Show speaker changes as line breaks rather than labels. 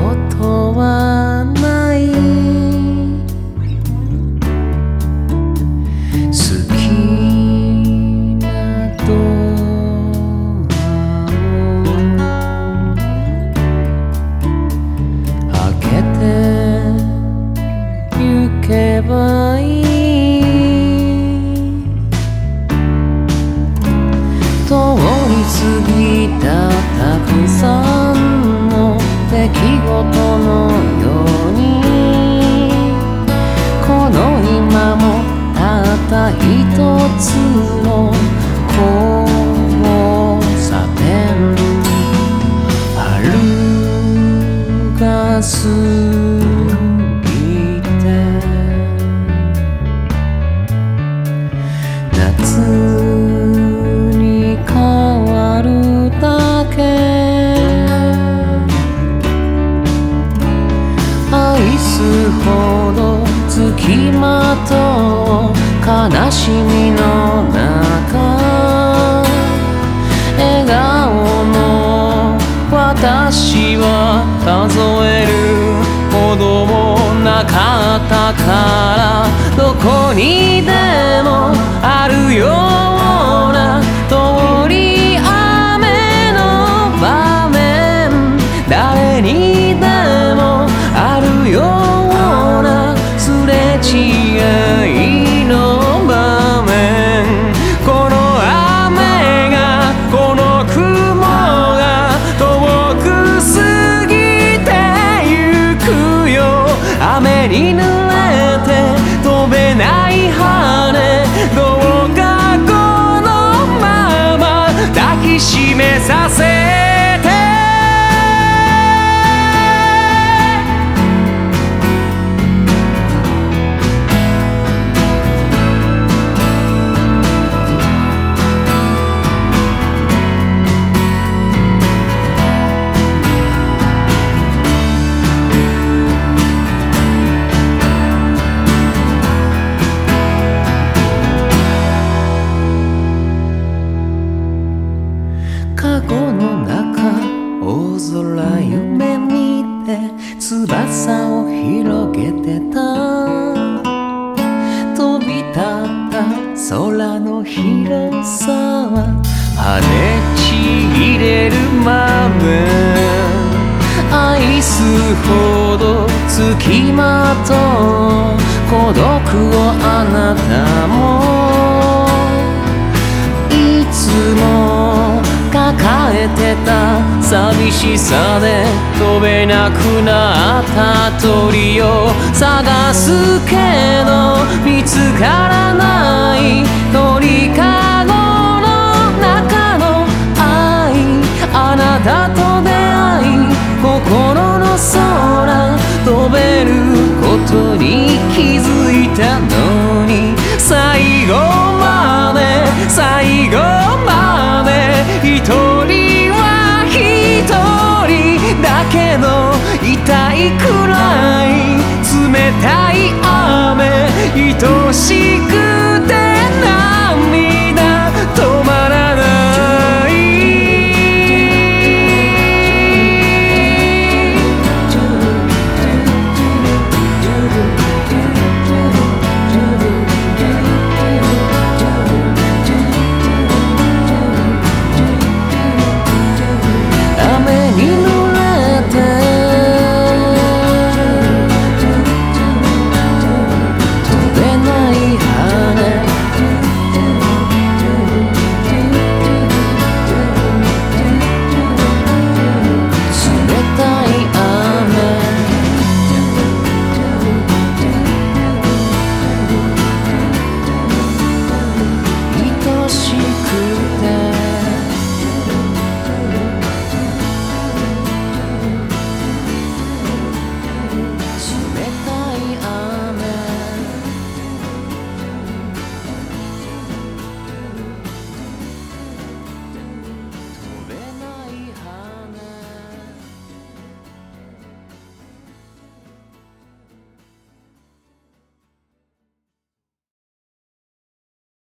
ことはつの交差点春が過ぎて夏悲しみの中笑顔の私は数えるほどもなかったからどこにでもあるような通り雨の場面誰にでもあるようなすれ違い抱の中大空夢見て翼を広げてた。飛び立った空の広さは跳ねちぎれるまで愛すほどつきまとう。孤独をあなたも。いつも抱えてた。寂しさで飛べなくなった鳥を探すけど見つからない。鳥かごの中の愛。あなたと出会い心の空。飛べることに気づいたのに。最ど痛いくらい冷たい雨愛しく